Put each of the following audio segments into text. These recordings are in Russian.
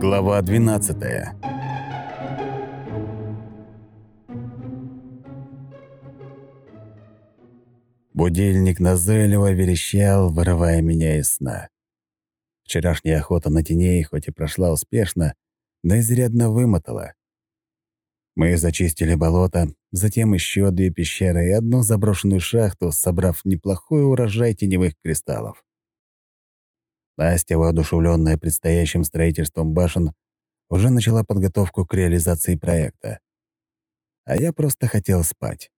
Глава 12 Будильник назойливо верещал, вырывая меня из сна. Вчерашняя охота на теней хоть и прошла успешно, но изрядно вымотала. Мы зачистили болото, затем еще две пещеры и одну заброшенную шахту, собрав неплохой урожай теневых кристаллов. Настя, воодушевленная предстоящим строительством башен, уже начала подготовку к реализации проекта. А я просто хотел спать.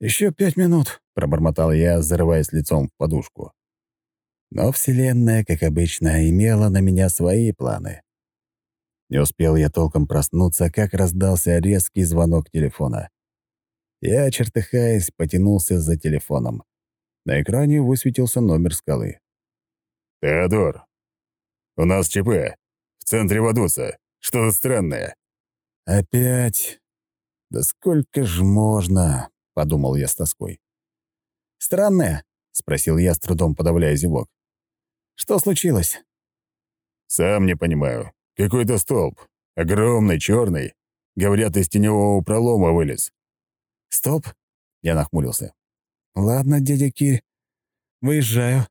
«Еще пять минут», — пробормотал я, зарываясь лицом в подушку. Но Вселенная, как обычно, имела на меня свои планы. Не успел я толком проснуться, как раздался резкий звонок телефона. Я, чертыхаясь, потянулся за телефоном. На экране высветился номер скалы. «Теодор, у нас ЧП. В центре Вадуса. Что-то странное». «Опять? Да сколько ж можно?» — подумал я с тоской. «Странное?» — спросил я, с трудом подавляя зевок. «Что случилось?» «Сам не понимаю. Какой-то столб. Огромный, черный. Говорят, из теневого пролома вылез». «Столб?» — я нахмурился. «Ладно, дядя Кирь, выезжаю».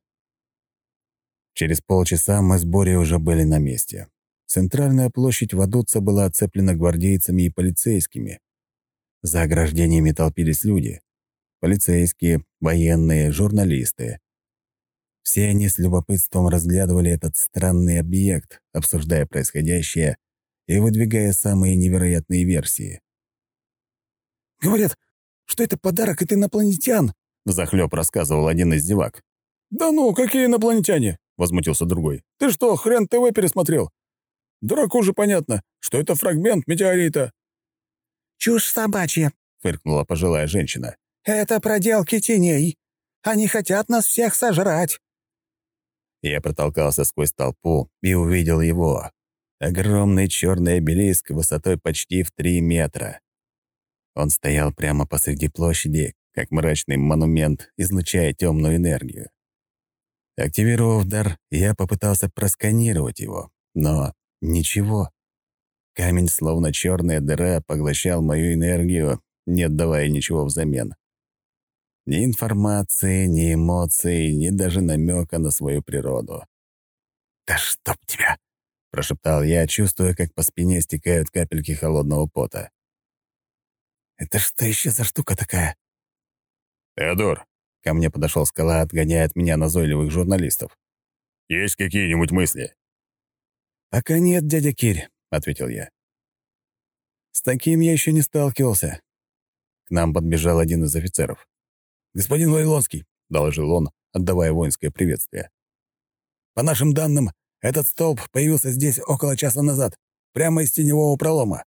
Через полчаса мы с Борей уже были на месте. Центральная площадь Вадуца была оцеплена гвардейцами и полицейскими. За ограждениями толпились люди. Полицейские, военные, журналисты. Все они с любопытством разглядывали этот странный объект, обсуждая происходящее и выдвигая самые невероятные версии. «Говорят, что это подарок от инопланетян», — взахлёб рассказывал один из зевак. «Да ну, какие инопланетяне? — возмутился другой. «Ты что, хрен ТВ пересмотрел? Дураку же понятно, что это фрагмент метеорита». «Чушь собачья», — фыркнула пожилая женщина. «Это проделки теней. Они хотят нас всех сожрать». Я протолкался сквозь толпу и увидел его. Огромный черный обелиск высотой почти в три метра. Он стоял прямо посреди площади, как мрачный монумент, излучая темную энергию. Активировав дар, я попытался просканировать его, но ничего. Камень, словно черная дыра, поглощал мою энергию, не отдавая ничего взамен. Ни информации, ни эмоций, ни даже намека на свою природу. «Да чтоб тебя!» — прошептал я, чувствуя, как по спине стекают капельки холодного пота. «Это что еще за штука такая?» «Теодор, Ко мне подошел скала, отгоняя от меня назойливых журналистов. «Есть какие-нибудь мысли?» «Пока нет, дядя Кирь», — ответил я. «С таким я еще не сталкивался». К нам подбежал один из офицеров. «Господин Вавилонский», — доложил он, отдавая воинское приветствие. «По нашим данным, этот столб появился здесь около часа назад, прямо из теневого пролома.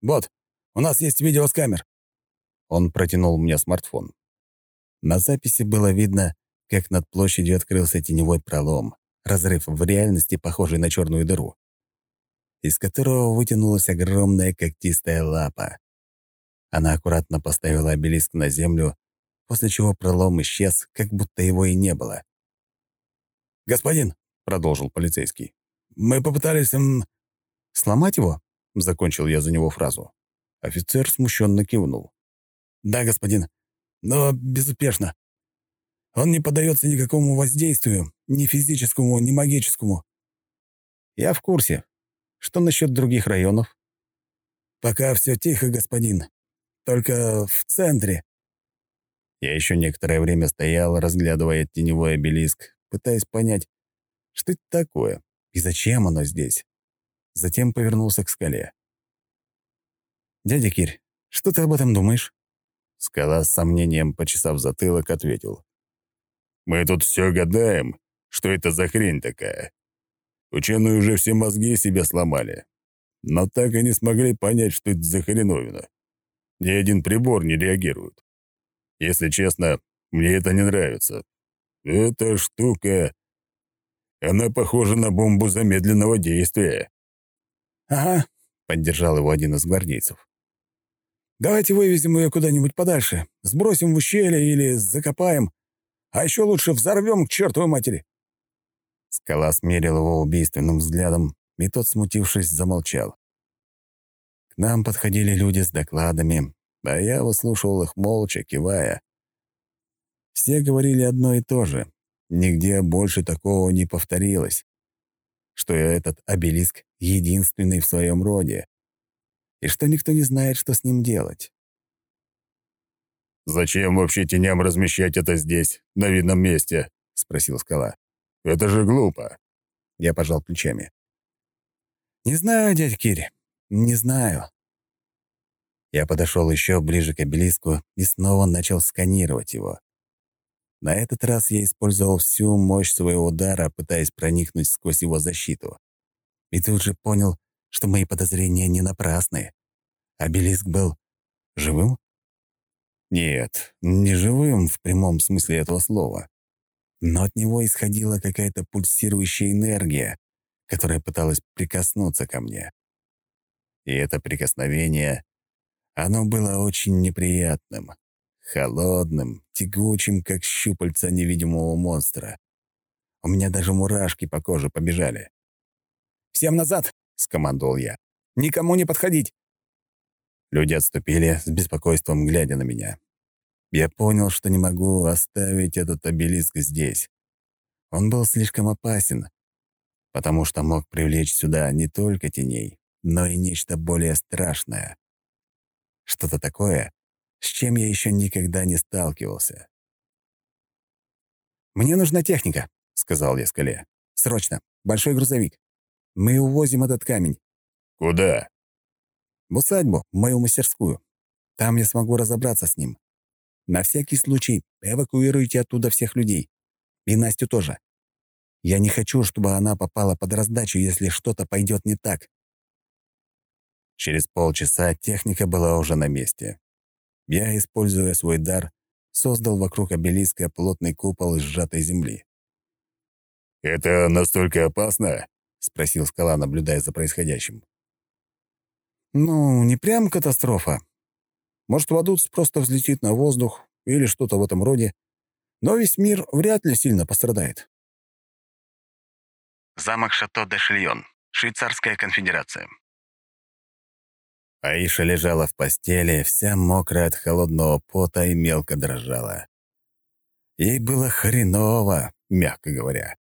Вот, у нас есть видео с камер». Он протянул мне смартфон. На записи было видно, как над площадью открылся теневой пролом, разрыв в реальности, похожий на черную дыру, из которого вытянулась огромная когтистая лапа. Она аккуратно поставила обелиск на землю, после чего пролом исчез, как будто его и не было. «Господин», — продолжил полицейский, — «мы попытались...» м, «Сломать его?» — закончил я за него фразу. Офицер смущенно кивнул. «Да, господин но безуспешно. Он не поддается никакому воздействию, ни физическому, ни магическому. Я в курсе. Что насчет других районов? Пока все тихо, господин. Только в центре. Я еще некоторое время стоял, разглядывая теневой обелиск, пытаясь понять, что это такое и зачем оно здесь. Затем повернулся к скале. «Дядя Кирь, что ты об этом думаешь?» Скала с сомнением, почесав затылок, ответил. «Мы тут все гадаем, что это за хрень такая. Ученые уже все мозги себе сломали, но так и не смогли понять, что это за хреновина. Ни один прибор не реагирует. Если честно, мне это не нравится. Эта штука... Она похожа на бомбу замедленного действия». «Ага», — поддержал его один из гвардейцев. Давайте вывезем ее куда-нибудь подальше, сбросим в ущелье или закопаем. А еще лучше взорвем к чертовой матери!» Скала смерил его убийственным взглядом, и тот, смутившись, замолчал. К нам подходили люди с докладами, а я выслушивал их молча, кивая. Все говорили одно и то же. Нигде больше такого не повторилось. Что этот обелиск единственный в своем роде. И что никто не знает, что с ним делать. «Зачем вообще теням размещать это здесь, на видном месте?» — спросил скала. «Это же глупо». Я пожал плечами. «Не знаю, дядь Кири, не знаю». Я подошел еще ближе к обелиску и снова начал сканировать его. На этот раз я использовал всю мощь своего удара, пытаясь проникнуть сквозь его защиту. И тут же понял, что мои подозрения не напрасны. Обелиск был живым? Нет, не живым в прямом смысле этого слова. Но от него исходила какая-то пульсирующая энергия, которая пыталась прикоснуться ко мне. И это прикосновение, оно было очень неприятным холодным, тягучим, как щупальца невидимого монстра. У меня даже мурашки по коже побежали. «Всем назад!» — скомандовал я. «Никому не подходить!» Люди отступили, с беспокойством глядя на меня. Я понял, что не могу оставить этот обелиск здесь. Он был слишком опасен, потому что мог привлечь сюда не только теней, но и нечто более страшное. Что-то такое, с чем я еще никогда не сталкивался. «Мне нужна техника», — сказал я скале. «Срочно. Большой грузовик. Мы увозим этот камень». «Куда?» «В усадьбу, в мою мастерскую. Там я смогу разобраться с ним. На всякий случай эвакуируйте оттуда всех людей. И Настю тоже. Я не хочу, чтобы она попала под раздачу, если что-то пойдет не так». Через полчаса техника была уже на месте. Я, используя свой дар, создал вокруг обелиска плотный купол из сжатой земли. «Это настолько опасно?» — спросил скала, наблюдая за происходящим. «Ну, не прям катастрофа. Может, Вадуц просто взлетит на воздух или что-то в этом роде, но весь мир вряд ли сильно пострадает». Замок Шато-де-Шильон, Швейцарская конфедерация. Аиша лежала в постели, вся мокрая от холодного пота и мелко дрожала. Ей было хреново, мягко говоря.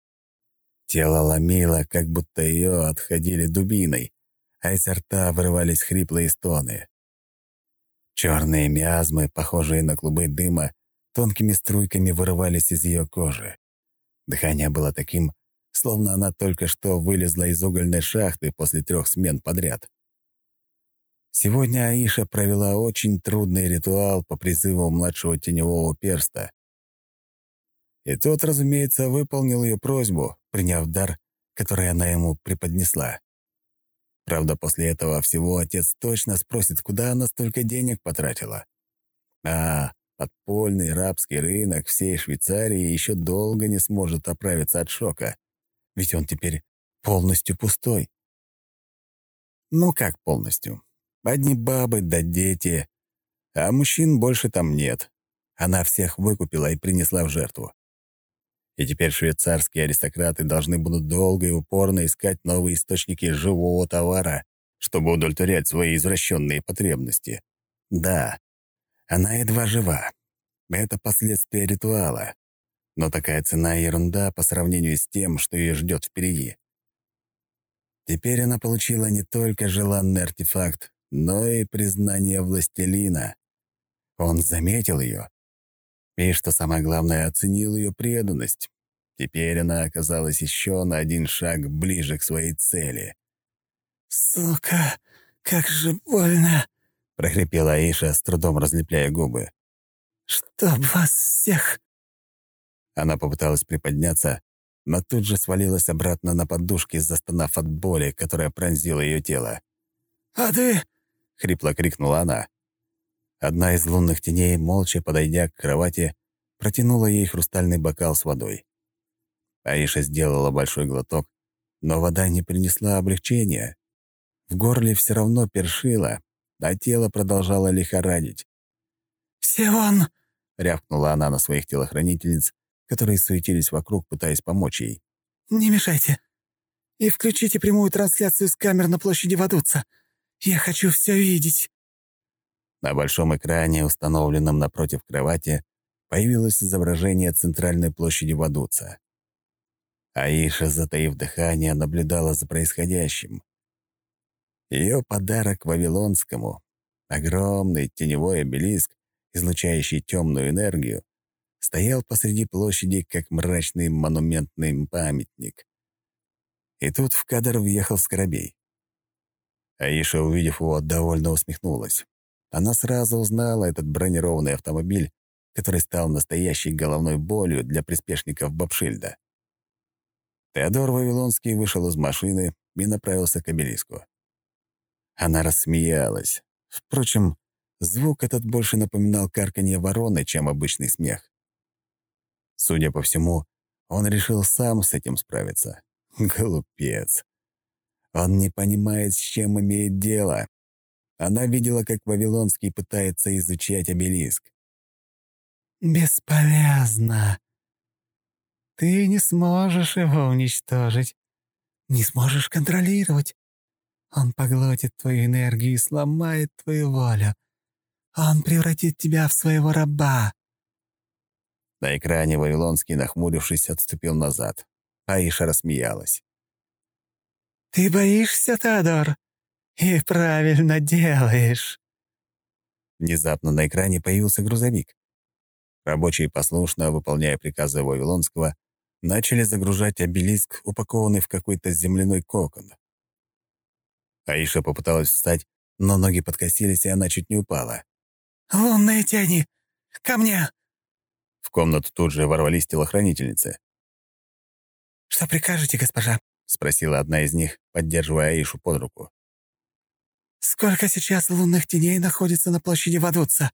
Тело ломило, как будто ее отходили дубиной, а изо рта вырывались хриплые стоны. Черные миазмы, похожие на клубы дыма, тонкими струйками вырывались из ее кожи. Дыхание было таким, словно она только что вылезла из угольной шахты после трех смен подряд. Сегодня Аиша провела очень трудный ритуал по призыву младшего теневого перста. И тот, разумеется, выполнил ее просьбу, приняв дар, который она ему преподнесла. Правда, после этого всего отец точно спросит, куда она столько денег потратила. А подпольный рабский рынок всей Швейцарии еще долго не сможет оправиться от шока, ведь он теперь полностью пустой. Ну как полностью? Одни бабы да дети. А мужчин больше там нет. Она всех выкупила и принесла в жертву. И теперь швейцарские аристократы должны будут долго и упорно искать новые источники живого товара, чтобы удовлетворять свои извращенные потребности. Да, она едва жива. Это последствия ритуала. Но такая цена — ерунда по сравнению с тем, что ее ждет впереди. Теперь она получила не только желанный артефакт, но и признание властелина. Он заметил ее. И, что самое главное, оценил ее преданность. Теперь она оказалась еще на один шаг ближе к своей цели. «Сука, как же больно!» — прохрипела Аиша, с трудом разлепляя губы. «Чтоб вас всех!» Она попыталась приподняться, но тут же свалилась обратно на подушки, застонав от боли, которая пронзила ее тело. «А ты — хрипло крикнула она. Одна из лунных теней, молча подойдя к кровати, протянула ей хрустальный бокал с водой. Аиша сделала большой глоток, но вода не принесла облегчения. В горле все равно першило, а тело продолжало лихорадить. «Все вон!» — рявкнула она на своих телохранительниц, которые суетились вокруг, пытаясь помочь ей. «Не мешайте. И включите прямую трансляцию с камер на площади Вадуца. Я хочу все видеть». На большом экране, установленном напротив кровати, появилось изображение центральной площади Вадуца. Аиша, затаив дыхание, наблюдала за происходящим. Ее подарок Вавилонскому — огромный теневой обелиск, излучающий темную энергию, стоял посреди площади, как мрачный монументный памятник. И тут в кадр въехал Скоробей. Аиша, увидев его, довольно усмехнулась. Она сразу узнала этот бронированный автомобиль, который стал настоящей головной болью для приспешников Бабшильда. Теодор Вавилонский вышел из машины и направился к обелиску. Она рассмеялась. Впрочем, звук этот больше напоминал карканье вороны, чем обычный смех. Судя по всему, он решил сам с этим справиться. Глупец. Он не понимает, с чем имеет дело. Она видела, как Вавилонский пытается изучать обелиск. «Бесполезно. Ты не сможешь его уничтожить. Не сможешь контролировать. Он поглотит твою энергию и сломает твою волю. Он превратит тебя в своего раба». На экране Вавилонский, нахмурившись, отступил назад. Аиша рассмеялась. «Ты боишься, Теодор? И правильно делаешь». Внезапно на экране появился грузовик. Рабочие, послушно выполняя приказы Вавилонского, начали загружать обелиск, упакованный в какой-то земляной кокон. Аиша попыталась встать, но ноги подкосились, и она чуть не упала. «Лунные тени! Ко мне!» В комнату тут же ворвались телохранительницы. «Что прикажете, госпожа?» — спросила одна из них, поддерживая Аишу под руку. «Сколько сейчас лунных теней находится на площади Вадуца?»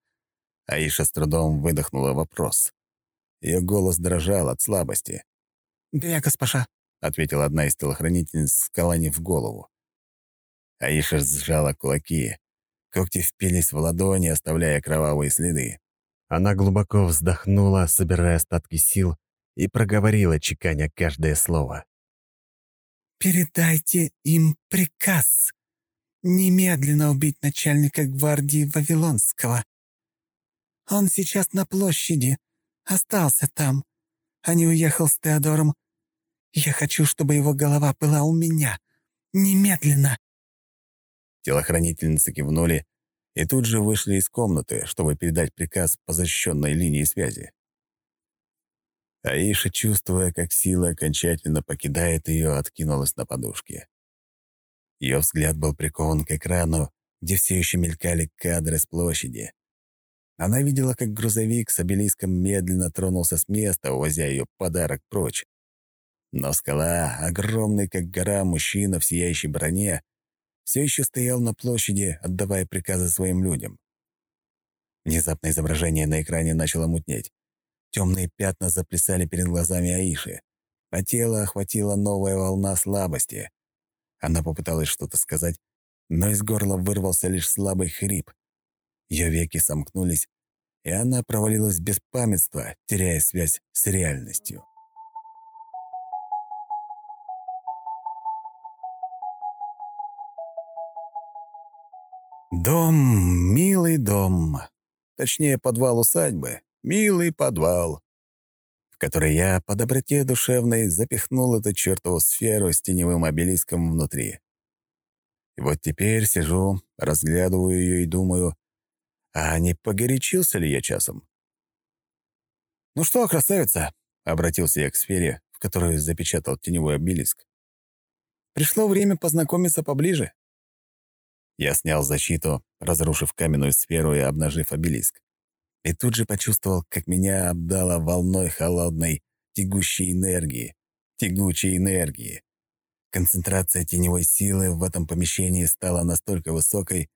Аиша с трудом выдохнула вопрос. Ее голос дрожал от слабости. «Две, госпожа», — ответила одна из телохранительниц, скаланив голову. Аиша сжала кулаки. Когти впились в ладони, оставляя кровавые следы. Она глубоко вздохнула, собирая остатки сил, и проговорила, чеканя каждое слово. «Передайте им приказ. Немедленно убить начальника гвардии Вавилонского. Он сейчас на площади, остался там, а не уехал с Теодором. Я хочу, чтобы его голова была у меня. Немедленно!» Телохранительницы кивнули и тут же вышли из комнаты, чтобы передать приказ по защищенной линии связи. Аиша, чувствуя, как сила окончательно покидает ее, откинулась на подушке. Ее взгляд был прикован к экрану, где все еще мелькали кадры с площади. Она видела, как грузовик с обелиском медленно тронулся с места, увозя ее подарок прочь. Но скала, огромный как гора мужчина в сияющей броне, все еще стоял на площади, отдавая приказы своим людям. Внезапно изображение на экране начало мутнеть. Темные пятна заплясали перед глазами Аиши, а тело охватила новая волна слабости. Она попыталась что-то сказать, но из горла вырвался лишь слабый хрип. Ее веки сомкнулись, и она провалилась в беспамятство, теряя связь с реальностью. Дом, милый дом. Точнее, подвал усадьбы. Милый подвал. В который я по доброте душевной запихнул эту чертову сферу с теневым обелиском внутри. И вот теперь сижу, разглядываю ее и думаю, а не погорячился ли я часом? «Ну что, красавица?» — обратился я к сфере, в которую запечатал теневой обелиск. «Пришло время познакомиться поближе». Я снял защиту, разрушив каменную сферу и обнажив обелиск. И тут же почувствовал, как меня обдало волной холодной, тягущей энергии. Тягучей энергии. Концентрация теневой силы в этом помещении стала настолько высокой,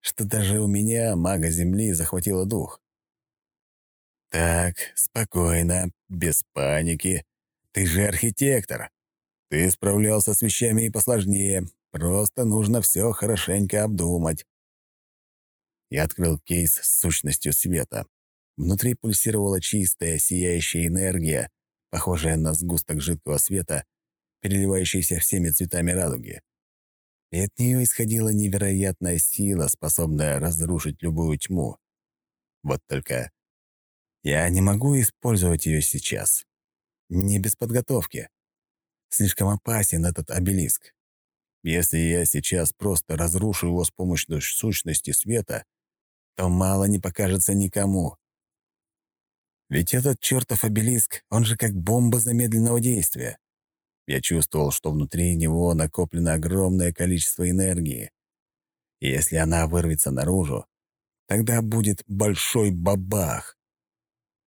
что даже у меня, мага Земли, захватило дух. «Так, спокойно, без паники. Ты же архитектор. Ты справлялся с вещами и посложнее. Просто нужно все хорошенько обдумать. Я открыл кейс с сущностью света. Внутри пульсировала чистая, сияющая энергия, похожая на сгусток жидкого света, переливающийся всеми цветами радуги. И от нее исходила невероятная сила, способная разрушить любую тьму. Вот только я не могу использовать ее сейчас. Не без подготовки. Слишком опасен этот обелиск. Если я сейчас просто разрушу его с помощью сущности света, то мало не покажется никому. Ведь этот чертов обелиск, он же как бомба замедленного действия. Я чувствовал, что внутри него накоплено огромное количество энергии. И если она вырвется наружу, тогда будет большой бабах.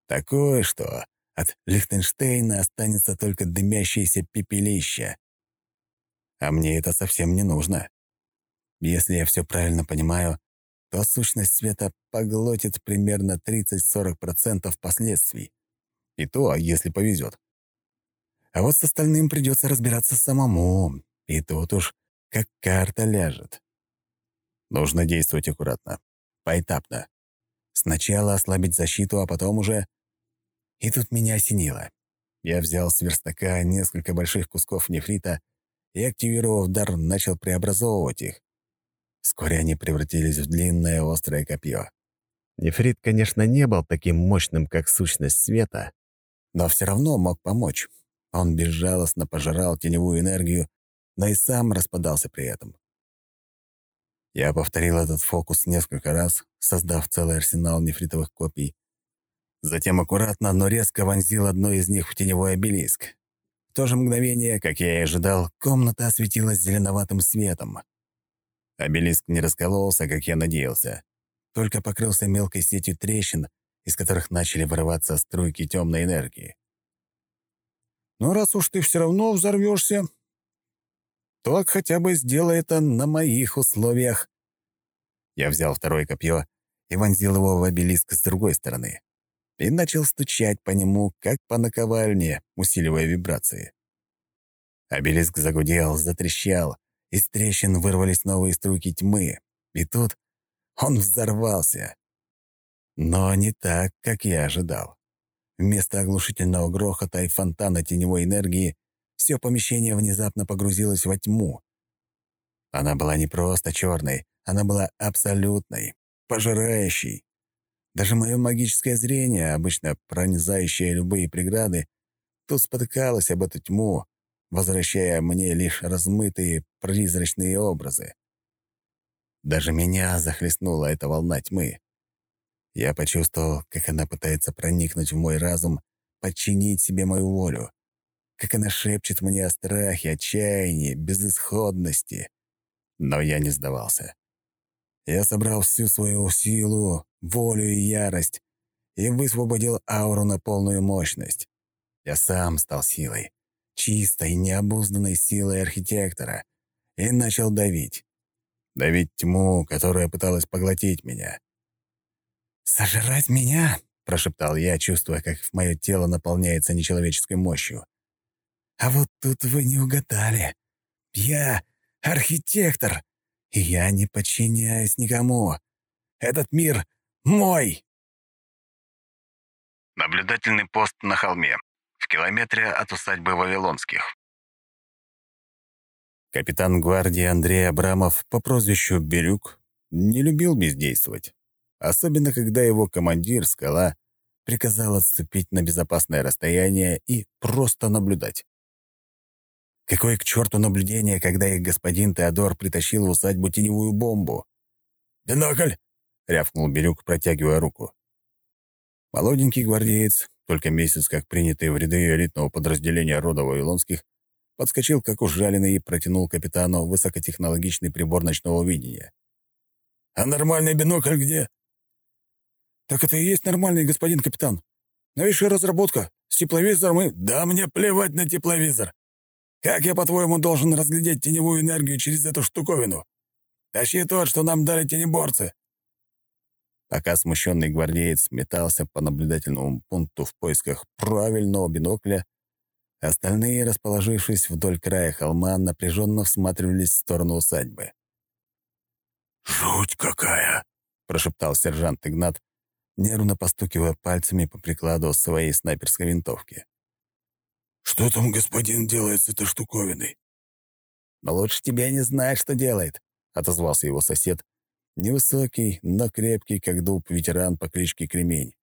Такое, что от Лихтенштейна останется только дымящееся пепелище. А мне это совсем не нужно. Если я все правильно понимаю, то сущность света поглотит примерно 30-40% последствий. И то, если повезет. А вот с остальным придется разбираться самому, и тут уж как карта ляжет. Нужно действовать аккуратно, поэтапно. Сначала ослабить защиту, а потом уже... И тут меня осенило. Я взял с верстака несколько больших кусков нефрита и, активировав дар, начал преобразовывать их. Вскоре они превратились в длинное острое копье. Нефрит, конечно, не был таким мощным, как сущность света, но все равно мог помочь, он безжалостно пожирал теневую энергию, но и сам распадался при этом. Я повторил этот фокус несколько раз, создав целый арсенал нефритовых копий. Затем аккуратно, но резко вонзил одно из них в теневой обелиск. В то же мгновение, как я и ожидал, комната осветилась зеленоватым светом. Обелиск не раскололся, как я надеялся, только покрылся мелкой сетью трещин, из которых начали вырываться струйки темной энергии. Но раз уж ты все равно взорвешься, то хотя бы сделай это на моих условиях. Я взял второе копье и вонзил его в обелиск с другой стороны и начал стучать по нему, как по наковальне, усиливая вибрации. Обелиск загудел, затрещал, из трещин вырвались новые струйки тьмы, и тут он взорвался. Но не так, как я ожидал. Вместо оглушительного грохота и фонтана теневой энергии все помещение внезапно погрузилось во тьму. Она была не просто черной, она была абсолютной, пожирающей. Даже мое магическое зрение, обычно пронизающее любые преграды, тут спотыкалось об эту тьму, возвращая мне лишь размытые призрачные образы. Даже меня захлестнула эта волна тьмы. Я почувствовал, как она пытается проникнуть в мой разум, подчинить себе мою волю. Как она шепчет мне о страхе, отчаянии, безысходности. Но я не сдавался. Я собрал всю свою силу, волю и ярость и высвободил ауру на полную мощность. Я сам стал силой, чистой, необузданной силой архитектора, и начал давить. Давить тьму, которая пыталась поглотить меня. «Сожрать меня?» — прошептал я, чувствуя, как мое тело наполняется нечеловеческой мощью. «А вот тут вы не угадали. Я архитектор, и я не подчиняюсь никому. Этот мир мой!» Наблюдательный пост на холме, в километре от усадьбы Вавилонских. Капитан гвардии Андрей Абрамов по прозвищу Бирюк не любил бездействовать особенно когда его командир, Скала, приказал отступить на безопасное расстояние и просто наблюдать. Какое к черту наблюдение, когда их господин Теодор притащил в усадьбу теневую бомбу? «Бинокль!» — рявкнул Бирюк, протягивая руку. Молоденький гвардеец, только месяц как принятый в ряды элитного подразделения рода Вавилонских, подскочил как ужаленный и протянул капитану высокотехнологичный прибор ночного видения. «А нормальный бинокль где?» «Так это и есть нормальный господин капитан. Новейшая разработка. С тепловизором и...» «Да мне плевать на тепловизор. Как я, по-твоему, должен разглядеть теневую энергию через эту штуковину? Тащи тот, что нам дали тенеборцы». Пока смущенный гвардеец метался по наблюдательному пункту в поисках правильного бинокля, остальные, расположившись вдоль края холма, напряженно всматривались в сторону усадьбы. «Жуть какая!» — прошептал сержант Игнат, нервно постукивая пальцами по прикладу своей снайперской винтовки. Что там господин делает с этой штуковиной?» «Но лучше тебя не знать, что делает», — отозвался его сосед, невысокий, но крепкий, как дуб, ветеран по кличке Кремень.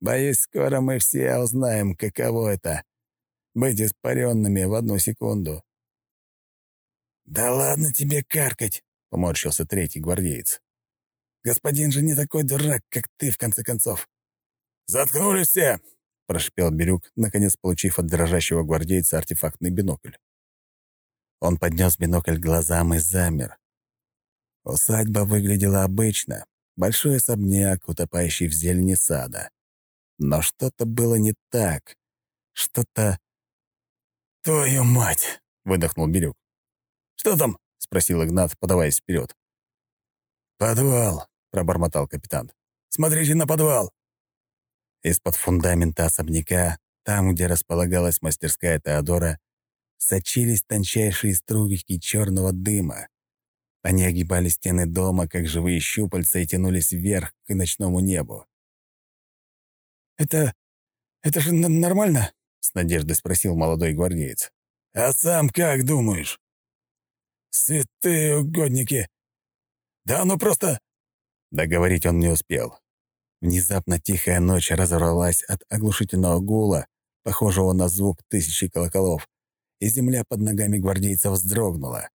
«Боюсь, скоро мы все узнаем, каково это — быть испаренными в одну секунду». «Да ладно тебе каркать», — поморщился третий гвардеец. «Господин же не такой дурак, как ты, в конце концов». «Заткнулись все!» — прошипел Бирюк, наконец получив от дрожащего гвардейца артефактный бинокль. Он поднес бинокль к глазам и замер. Усадьба выглядела обычно. Большой особняк, утопающий в зелени сада. Но что-то было не так. Что-то... «Твою мать!» — выдохнул Бирюк. «Что там?» — спросил Игнат, подаваясь вперед. «Подвал», — пробормотал капитан. «Смотрите на подвал!» Из-под фундамента особняка, там, где располагалась мастерская Теодора, сочились тончайшие струйки черного дыма. Они огибали стены дома, как живые щупальца, и тянулись вверх к ночному небу. «Это... это же нормально?» — с надеждой спросил молодой гвардеец. «А сам как думаешь?» «Святые угодники! Да оно просто...» Договорить он не успел. Внезапно тихая ночь разорвалась от оглушительного гула, похожего на звук тысячи колоколов, и земля под ногами гвардейцев вздрогнула.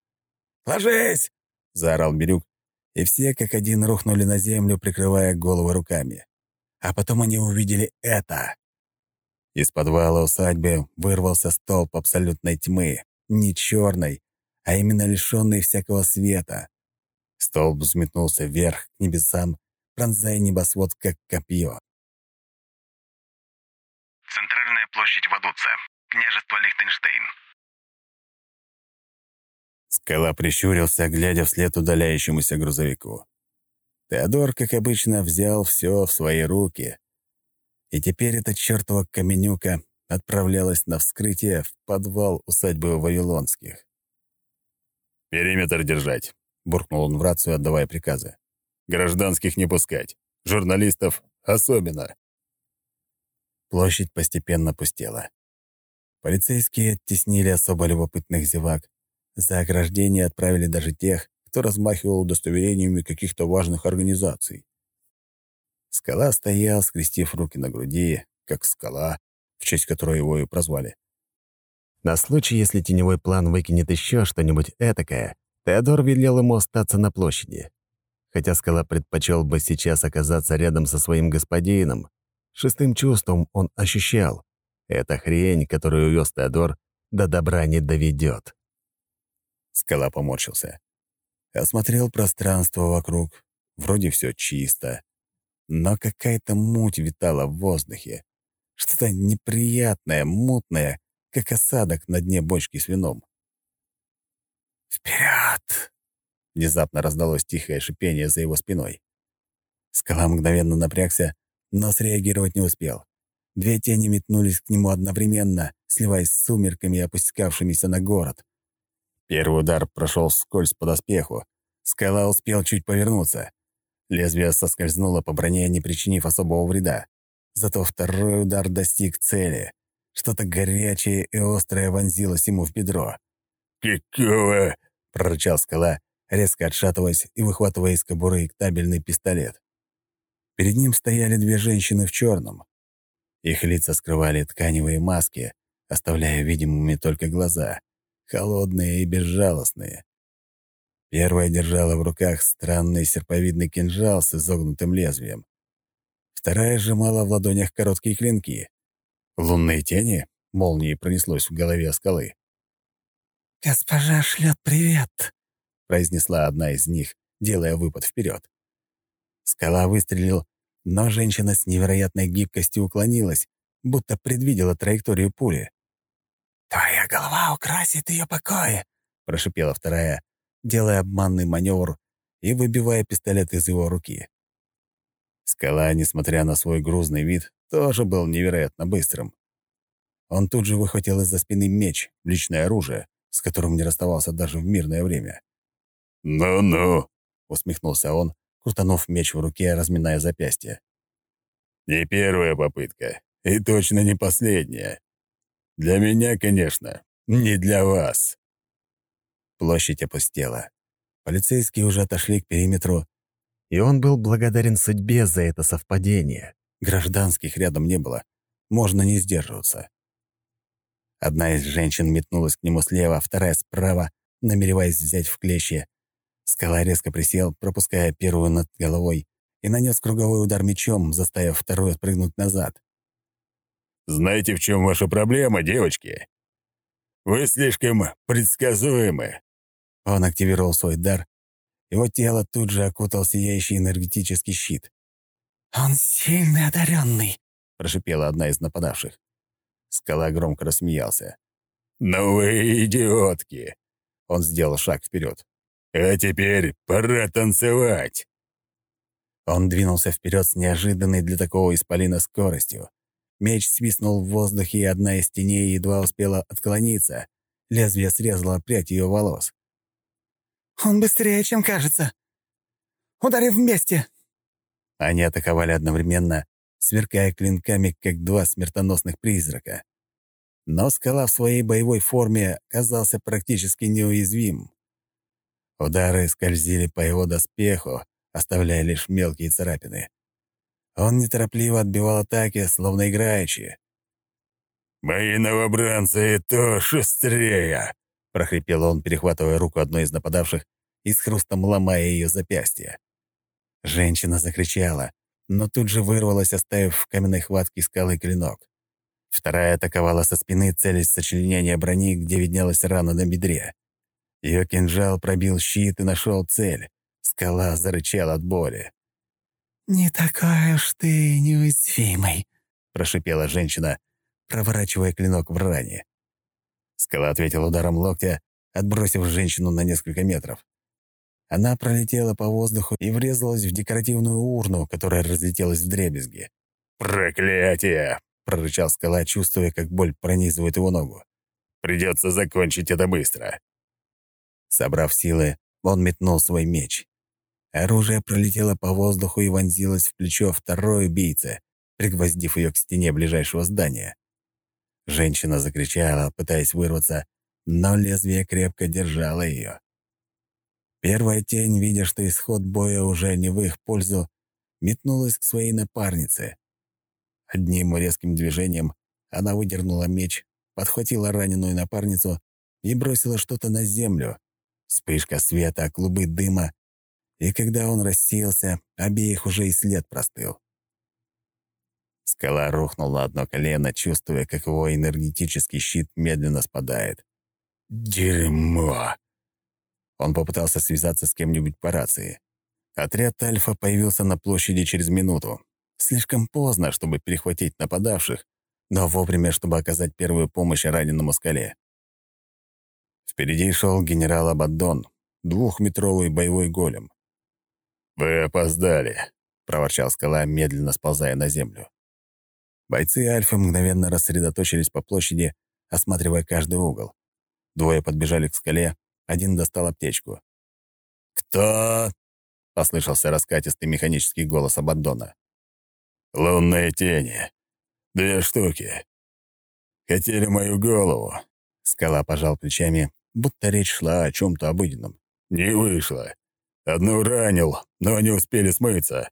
«Ложись!» — заорал Бирюк, и все как один рухнули на землю, прикрывая головы руками. А потом они увидели это. Из подвала усадьбы вырвался столб абсолютной тьмы, не черной, а именно лишенной всякого света. Столб взметнулся вверх к небесам, пронзая небосвод, как копье. Центральная площадь Вадуца. Княжество Лихтенштейн. Скала прищурился, глядя вслед удаляющемуся грузовику. Теодор, как обычно, взял все в свои руки. И теперь эта чертова каменюка отправлялась на вскрытие в подвал усадьбы Вавилонских. «Периметр держать», — буркнул он в рацию, отдавая приказы. «Гражданских не пускать. Журналистов особенно». Площадь постепенно пустела. Полицейские оттеснили особо любопытных зевак. За ограждение отправили даже тех, кто размахивал удостоверениями каких-то важных организаций. Скала стоял, скрестив руки на груди, как скала, в честь которой его и прозвали. На случай, если теневой план выкинет еще что-нибудь этакое, Теодор велел ему остаться на площади. Хотя скала предпочел бы сейчас оказаться рядом со своим господином, шестым чувством он ощущал, эта хрень, которую увез Теодор, до добра не доведет. Скала поморщился. Осмотрел пространство вокруг. Вроде все чисто. Но какая-то муть витала в воздухе. Что-то неприятное, мутное, как осадок на дне бочки с вином. «Вперед!» — внезапно раздалось тихое шипение за его спиной. Скала мгновенно напрягся, но среагировать не успел. Две тени метнулись к нему одновременно, сливаясь с сумерками, опускавшимися на город. Первый удар прошел вскользь по доспеху. Скала успел чуть повернуться. Лезвие соскользнуло по броне, не причинив особого вреда. Зато второй удар достиг цели. Что-то горячее и острое вонзилось ему в бедро. «Какого?» — прорычал скала, резко отшатываясь и выхватывая из кобуры табельный пистолет. Перед ним стояли две женщины в черном. Их лица скрывали тканевые маски, оставляя видимыми только глаза холодные и безжалостные. Первая держала в руках странный серповидный кинжал с изогнутым лезвием. Вторая сжимала в ладонях короткие клинки. Лунные тени молнией пронеслось в голове скалы. «Госпожа шлет привет», — произнесла одна из них, делая выпад вперед. Скала выстрелил, но женщина с невероятной гибкостью уклонилась, будто предвидела траекторию пули. «Твоя голова украсит ее покои», — прошипела вторая, делая обманный маневр и выбивая пистолет из его руки. Скала, несмотря на свой грузный вид, тоже был невероятно быстрым. Он тут же выхватил из-за спины меч, личное оружие, с которым не расставался даже в мирное время. «Ну-ну», — усмехнулся он, крутанув меч в руке, разминая запястье. «Не первая попытка, и точно не последняя. Для меня, конечно, не для вас». Площадь опустела. Полицейские уже отошли к периметру, и он был благодарен судьбе за это совпадение. Гражданских рядом не было. Можно не сдерживаться. Одна из женщин метнулась к нему слева, вторая справа, намереваясь взять в клещи. Скала резко присел, пропуская первую над головой, и нанес круговой удар мечом, заставив вторую отпрыгнуть назад. «Знаете, в чем ваша проблема, девочки? Вы слишком предсказуемы». Он активировал свой дар. Его тело тут же окутал сияющий энергетический щит. «Он сильный одаренный», — прошипела одна из нападавших. Скала громко рассмеялся. «Ну вы идиотки!» Он сделал шаг вперед. «А теперь пора танцевать!» Он двинулся вперед с неожиданной для такого исполина скоростью. Меч свистнул в воздухе, и одна из теней едва успела отклониться. Лезвие срезало прядь ее волос. «Он быстрее, чем кажется! Ударив вместе!» Они атаковали одновременно, сверкая клинками, как два смертоносных призрака. Но скала в своей боевой форме казался практически неуязвим. Удары скользили по его доспеху, оставляя лишь мелкие царапины. Он неторопливо отбивал атаки, словно играючи. «Мои новобранцы то шустрее!» — прохрипел он, перехватывая руку одной из нападавших и с хрустом ломая ее запястье. Женщина закричала, но тут же вырвалась, оставив в каменной хватке скалы клинок. Вторая атаковала со спины, целясь в сочленение брони, где виднелась рана на бедре. Ее кинжал пробил щит и нашел цель. Скала зарычала от боли. «Не такой уж ты неуязвимый», — прошипела женщина, проворачивая клинок в ране. Скала ответил ударом локтя, отбросив женщину на несколько метров. Она пролетела по воздуху и врезалась в декоративную урну, которая разлетелась в дребезги. «Проклятие!» — прорычал скала, чувствуя, как боль пронизывает его ногу. «Придется закончить это быстро». Собрав силы, он метнул свой меч. Оружие пролетело по воздуху и вонзилось в плечо второй убийцы, пригвоздив ее к стене ближайшего здания. Женщина закричала, пытаясь вырваться, но лезвие крепко держало ее. Первая тень, видя, что исход боя уже не в их пользу, метнулась к своей напарнице. Одним резким движением она выдернула меч, подхватила раненую напарницу и бросила что-то на землю. Вспышка света, клубы дыма, и когда он рассеялся, обеих уже и след простыл. Скала рухнул на одно колено, чувствуя, как его энергетический щит медленно спадает. «Дерьмо!» Он попытался связаться с кем-нибудь по рации. Отряд Альфа появился на площади через минуту. Слишком поздно, чтобы перехватить нападавших, но вовремя, чтобы оказать первую помощь раненому скале. Впереди шел генерал Абаддон, двухметровый боевой голем. «Вы опоздали», — проворчал скала, медленно сползая на землю. Бойцы Альфы мгновенно рассредоточились по площади, осматривая каждый угол. Двое подбежали к скале, один достал аптечку. «Кто?» — послышался раскатистый механический голос Абаддона. «Лунные тени. Две штуки. Хотели мою голову». Скала пожал плечами, будто речь шла о чем-то обыденном. «Не вышло. Одну ранил, но не успели смыться».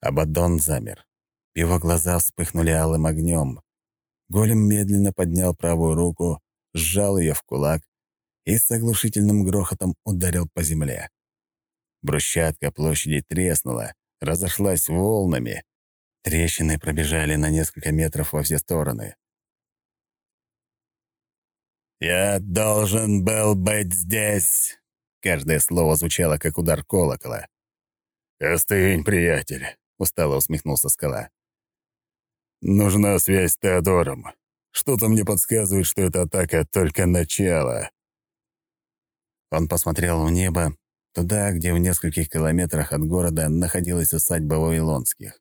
Абаддон замер. Его глаза вспыхнули алым огнем. Голем медленно поднял правую руку, сжал ее в кулак и с оглушительным грохотом ударил по земле. Брусчатка площади треснула, разошлась волнами. Трещины пробежали на несколько метров во все стороны. «Я должен был быть здесь!» Каждое слово звучало, как удар колокола. «Остынь, приятель», — устало усмехнулся скала. «Нужна связь с Теодором. Что-то мне подсказывает, что эта атака — только начало». Он посмотрел в небо, туда, где в нескольких километрах от города находилась усадьба Вавилонских.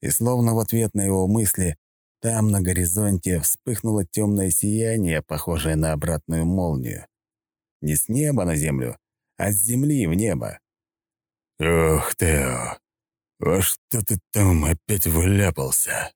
И словно в ответ на его мысли, там на горизонте вспыхнуло темное сияние, похожее на обратную молнию. Не с неба на землю, а с земли в небо. «Ох, Тео, во что ты там опять вляпался?»